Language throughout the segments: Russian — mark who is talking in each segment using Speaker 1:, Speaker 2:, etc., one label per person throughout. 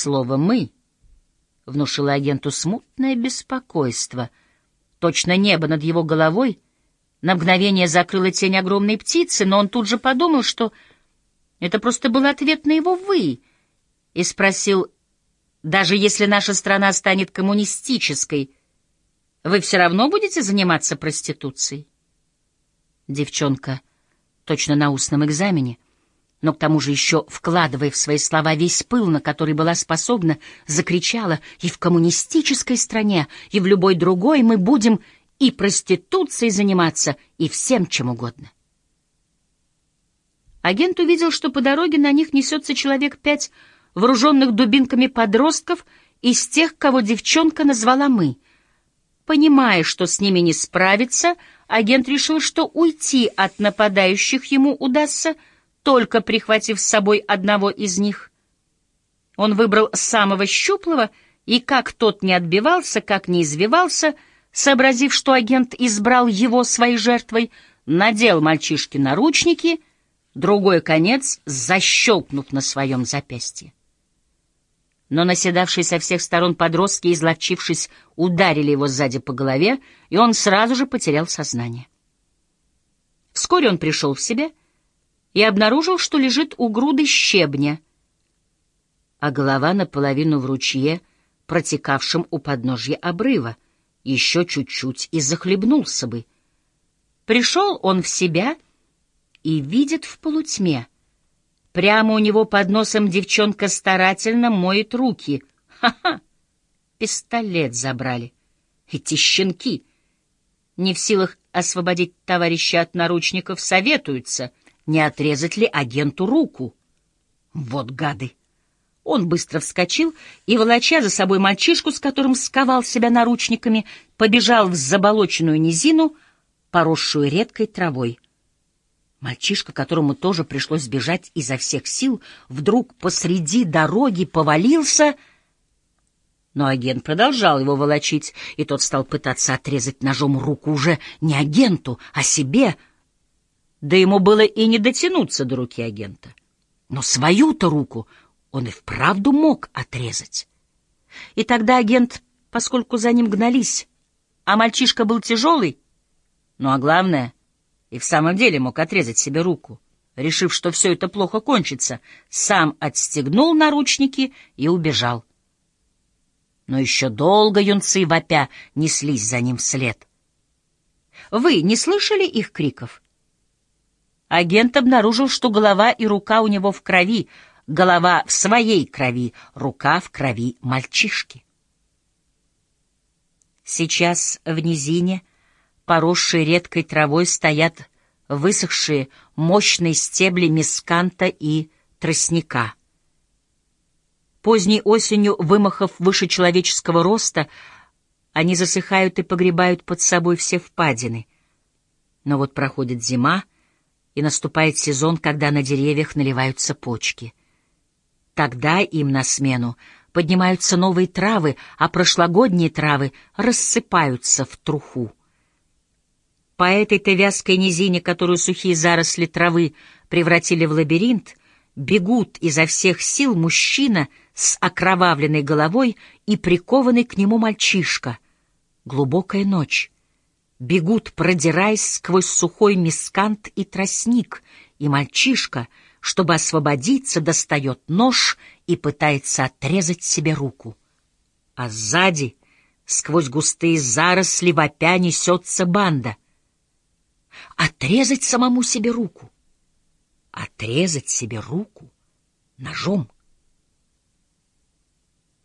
Speaker 1: Слово «мы» внушило агенту смутное беспокойство. Точно небо над его головой на мгновение закрыла тень огромной птицы, но он тут же подумал, что это просто был ответ на его «вы», и спросил, «Даже если наша страна станет коммунистической, вы все равно будете заниматься проституцией?» Девчонка, точно на устном экзамене, но к тому же еще вкладывая в свои слова весь пыл, на который была способна, закричала «И в коммунистической стране, и в любой другой мы будем и проституцией заниматься, и всем чем угодно». Агент увидел, что по дороге на них несется человек пять вооруженных дубинками подростков из тех, кого девчонка назвала «мы». Понимая, что с ними не справиться, агент решил, что уйти от нападающих ему удастся — только прихватив с собой одного из них. Он выбрал самого щуплого, и как тот не отбивался, как не извивался, сообразив, что агент избрал его своей жертвой, надел мальчишке наручники, другой конец защелкнув на своем запястье. Но наседавшие со всех сторон подростки, изловчившись, ударили его сзади по голове, и он сразу же потерял сознание. Вскоре он пришел в себя и обнаружил, что лежит у груды щебня, а голова наполовину в ручье, протекавшем у подножья обрыва, еще чуть-чуть и захлебнулся бы. Пришел он в себя и видит в полутьме. Прямо у него под носом девчонка старательно моет руки. Ха-ха! Пистолет забрали. Эти щенки! Не в силах освободить товарища от наручников, советуются — не отрезать ли агенту руку. Вот гады! Он быстро вскочил и, волоча за собой мальчишку, с которым сковал себя наручниками, побежал в заболоченную низину, поросшую редкой травой. Мальчишка, которому тоже пришлось бежать изо всех сил, вдруг посреди дороги повалился, но агент продолжал его волочить, и тот стал пытаться отрезать ножом руку уже не агенту, а себе — да ему было и не дотянуться до руки агента. Но свою-то руку он и вправду мог отрезать. И тогда агент, поскольку за ним гнались, а мальчишка был тяжелый, ну а главное, и в самом деле мог отрезать себе руку, решив, что все это плохо кончится, сам отстегнул наручники и убежал. Но еще долго юнцы вопя неслись за ним вслед. Вы не слышали их криков? Агент обнаружил, что голова и рука у него в крови, голова в своей крови, рука в крови мальчишки. Сейчас в низине, поросшие редкой травой, стоят высохшие мощные стебли мисканта и тростника. Поздней осенью, вымахав выше человеческого роста, они засыхают и погребают под собой все впадины. Но вот проходит зима, и наступает сезон, когда на деревьях наливаются почки. Тогда им на смену поднимаются новые травы, а прошлогодние травы рассыпаются в труху. По этой-то вязкой низине, которую сухие заросли травы превратили в лабиринт, бегут изо всех сил мужчина с окровавленной головой и прикованный к нему мальчишка. Глубокая ночь бегут, продираясь сквозь сухой мискант и тростник, и мальчишка, чтобы освободиться, достает нож и пытается отрезать себе руку. А сзади, сквозь густые заросли, вопя несется банда. Отрезать самому себе руку. Отрезать себе руку ножом.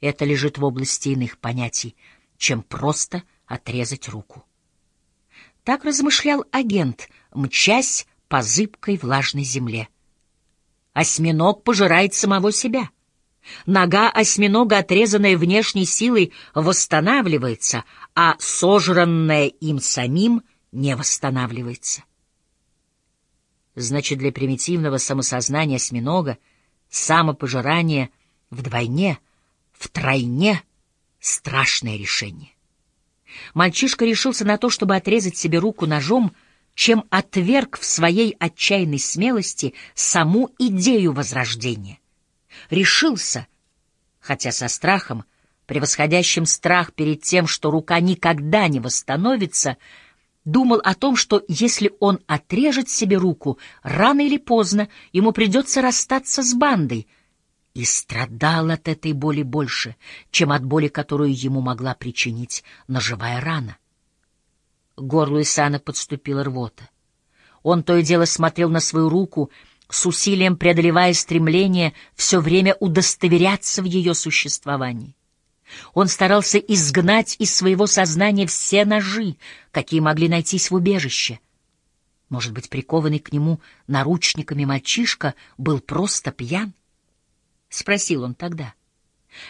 Speaker 1: Это лежит в области иных понятий, чем просто отрезать руку. Так размышлял агент, мчась по зыбкой влажной земле. Осьминог пожирает самого себя. Нога осьминога, отрезанная внешней силой, восстанавливается, а сожранная им самим не восстанавливается. Значит, для примитивного самосознания осьминога самопожирание вдвойне, втройне страшное решение. Мальчишка решился на то, чтобы отрезать себе руку ножом, чем отверг в своей отчаянной смелости саму идею возрождения. Решился, хотя со страхом, превосходящим страх перед тем, что рука никогда не восстановится, думал о том, что если он отрежет себе руку, рано или поздно ему придется расстаться с бандой, и страдал от этой боли больше, чем от боли, которую ему могла причинить ножевая рана. К горлу Исана подступила рвота. Он то и дело смотрел на свою руку, с усилием преодолевая стремление все время удостоверяться в ее существовании. Он старался изгнать из своего сознания все ножи, какие могли найтись в убежище. Может быть, прикованный к нему наручниками мальчишка был просто пьян? — спросил он тогда.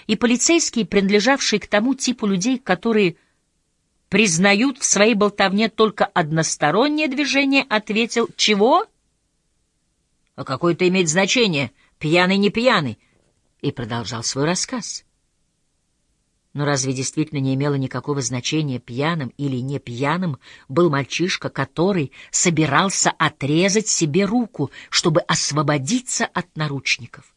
Speaker 1: И полицейские, принадлежавшие к тому типу людей, которые признают в своей болтовне только одностороннее движение, ответил «Чего?» «А какое это имеет значение, пьяный не пьяный?» и продолжал свой рассказ. Но разве действительно не имело никакого значения, пьяным или не пьяным был мальчишка, который собирался отрезать себе руку, чтобы освободиться от наручников?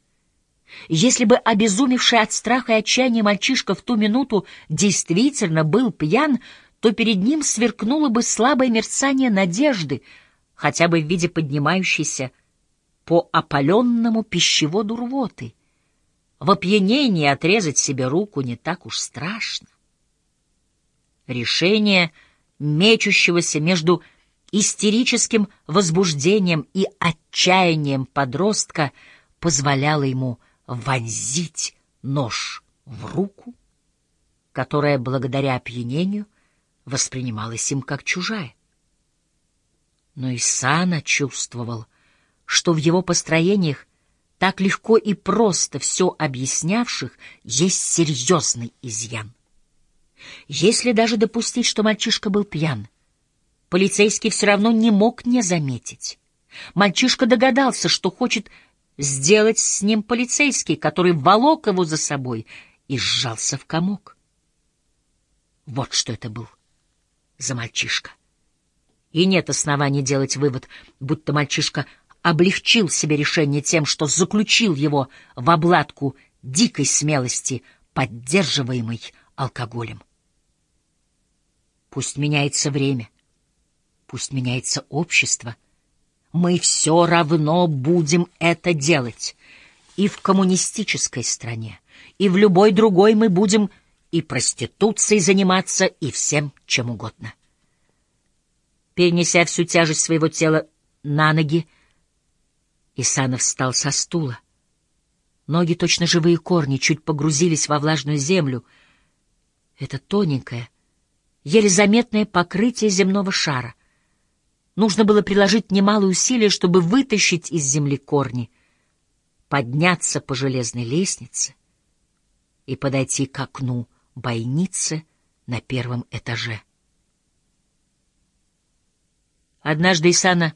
Speaker 1: Если бы обезумевший от страха и отчаяния мальчишка в ту минуту действительно был пьян, то перед ним сверкнуло бы слабое мерцание надежды, хотя бы в виде поднимающейся по опаленному пищеводу рвоты. В опьянении отрезать себе руку не так уж страшно. Решение мечущегося между истерическим возбуждением и отчаянием подростка позволяло ему вонзить нож в руку, которая благодаря опьянению воспринималась им как чужая. Но Исана чувствовал, что в его построениях так легко и просто все объяснявших, есть серьезный изъян. Если даже допустить, что мальчишка был пьян, полицейский все равно не мог не заметить. Мальчишка догадался, что хочет сделать с ним полицейский, который волок его за собой и сжался в комок. Вот что это был за мальчишка. И нет оснований делать вывод, будто мальчишка облегчил себе решение тем, что заключил его в обладку дикой смелости, поддерживаемой алкоголем. Пусть меняется время, пусть меняется общество, мы все равно будем это делать. И в коммунистической стране, и в любой другой мы будем и проституцией заниматься, и всем чем угодно. Перенеся всю тяжесть своего тела на ноги, Исанов встал со стула. Ноги, точно живые корни, чуть погрузились во влажную землю. Это тоненькое, еле заметное покрытие земного шара. Нужно было приложить немалые усилия, чтобы вытащить из земли корни, подняться по железной лестнице и подойти к окну бойницы на первом этаже. Однажды Исана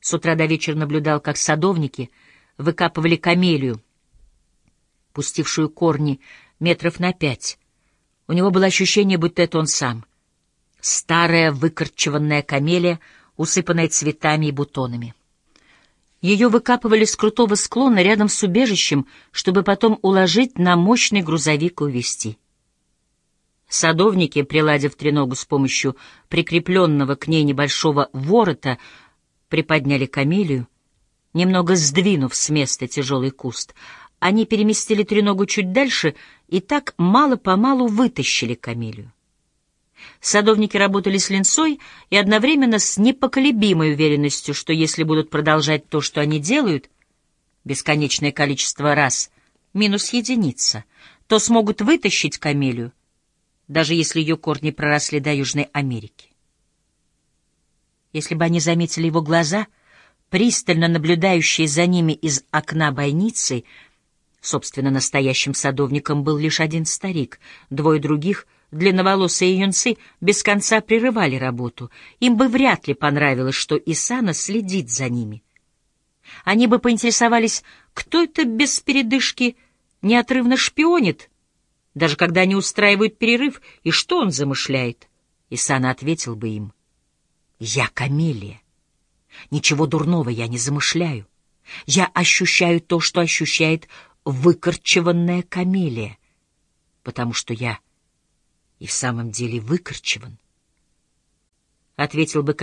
Speaker 1: с утра до вечера наблюдал, как садовники выкапывали камелию, пустившую корни метров на пять. У него было ощущение, будто это он сам. Старая выкорчеванная камелия, усыпанная цветами и бутонами. Ее выкапывали с крутого склона рядом с убежищем, чтобы потом уложить на мощный грузовик и увезти. Садовники, приладив треногу с помощью прикрепленного к ней небольшого ворота, приподняли камелию, немного сдвинув с места тяжелый куст. Они переместили треногу чуть дальше и так мало-помалу вытащили камелию. Садовники работали с линцой и одновременно с непоколебимой уверенностью, что если будут продолжать то, что они делают, бесконечное количество раз, минус единица, то смогут вытащить камелию, даже если ее корни проросли до Южной Америки. Если бы они заметили его глаза, пристально наблюдающие за ними из окна бойницы, собственно, настоящим садовником был лишь один старик, двое других, длинноволосые юнцы, без конца прерывали работу. Им бы вряд ли понравилось, что Исана следит за ними. Они бы поинтересовались, кто это без передышки неотрывно шпионит, даже когда они устраивают перерыв, и что он замышляет. Исана ответил бы им — я камелия. Ничего дурного я не замышляю. Я ощущаю то, что ощущает выкорчеванная камелия, потому что я и в самом деле выкорчеван. Ответил бы